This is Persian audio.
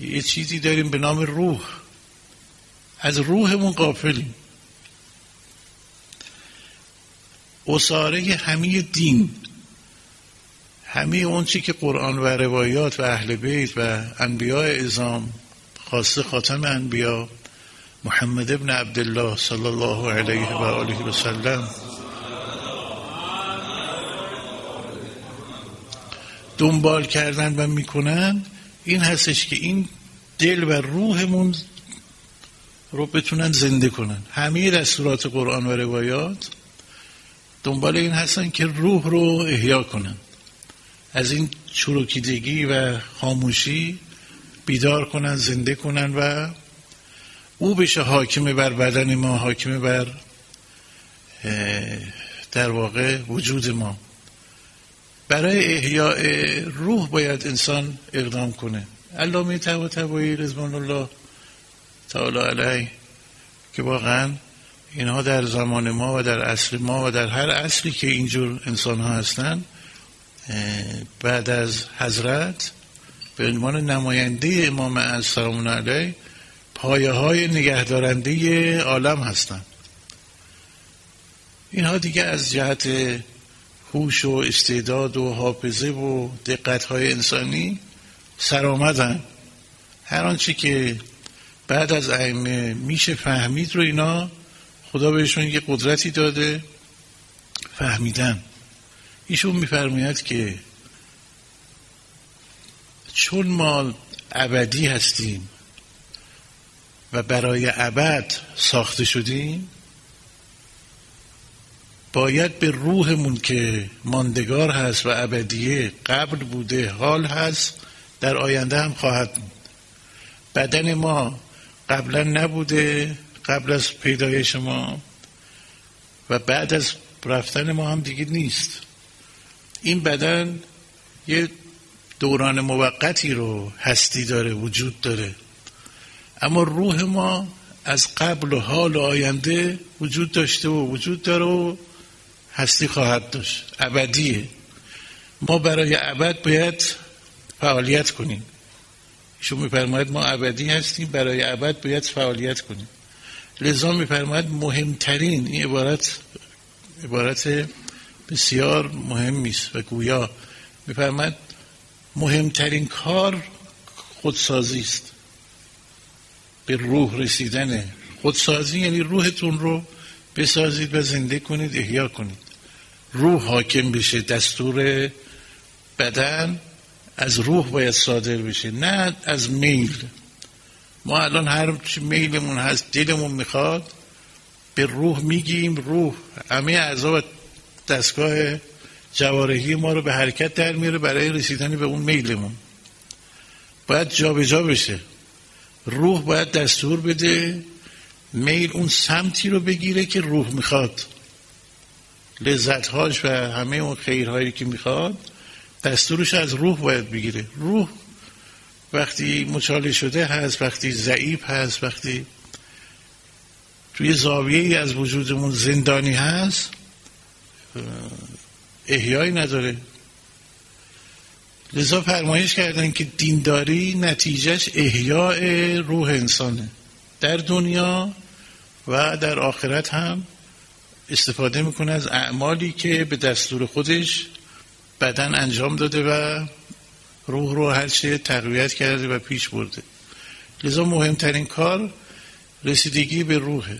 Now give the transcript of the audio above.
یه چیزی داریم به نام روح. از روحمون قافلیم اصاره همه دین. همه اون چی که قرآن و روایات و اهل بیت و انبیاء ازام خاصه خاتم انبیا محمد ابن عبدالله صلی الله علیه و آله و سلم. دنبال کردن و می‌کنن این هستش که این دل و روحمون رو بتونن زنده کنن. همه دستورات قرآن و روایات دنبال این هستن که روح رو احیا کنن. از این چروکیدگی و خاموشی بیدار کنن زنده کنن و او بشه حاکم بر بدن ما حاکم بر در واقع وجود ما. برای احیاء روح باید انسان اقدام کنه. علامه تبا تبایی رضوان الله تعالی علیه که واقعا اینها در زمان ما و در عصر ما و در هر عصری که اینجور انسان ها هستن بعد از حضرت به عنوان نماینده امام از سلام علیه پایه های نگهدارنده عالم هستند اینها دیگه از جهت هوش و استعداد و حافظه و دقت های انسانی سرآمدن. هر آنچه که بعد از ائمه میشه فهمید رو اینا خدا بهشون یه قدرتی داده فهمیدن. ایشون میفرماید که چون ما ابدی هستیم و برای ابد ساخته شدیم باید به روحمون که ماندگار هست و ابدیه قبل بوده حال هست در آینده هم خواهد بدن ما قبلا نبوده قبل از پیدایش ما و بعد از رفتن ما هم دیگه نیست. این بدن یه دوران موقتی رو هستی داره وجود داره. اما روح ما از قبل و حال و آینده وجود داشته و وجود داره و هستی خواهد داشت. ابدیه. ما برای ابد باید فعالیت کنیم. ایشون میفرماید ما ابدی هستیم برای ابد باید فعالیت کنیم. لذا میفرماید مهمترین این عبارت عبارت بسیار مهمی است و گویا میفرماید مهمترین کار خودسازی است. به روح رسیدن. خودسازی یعنی روحتون رو بسازید و زنده کنید احیا کنید. روح حاکم بشه دستور بدن از روح باید صادر بشه نه از میل. ما الان هر چی میلمون هست دلمون می‌خواد به روح میگیم روح همه اعضا دستگاه جوارحی ما رو به حرکت در میاره برای رسیدن به اون میلمون. باید جابجا جا بشه. روح باید دستور بده میل اون سمتی رو بگیره که روح می‌خواد. لذتهاش و همه اون خیرهایی که می‌خواد دستورش از روح باید بگیره. روح وقتی مچاله شده هست وقتی ضعیف هست وقتی توی زاویه از وجودمون زندانی هست احیایی نداره. لذا فرمایش کردن که دینداری نتیجهش احیاء روح انسانه. در دنیا و در آخرت هم استفاده می‌کنه از اعمالی که به دستور خودش بدن انجام داده و روح رو هرچه تقویت کرده و پیش برده. لذا مهمترین کار رسیدگی به روحه.